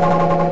you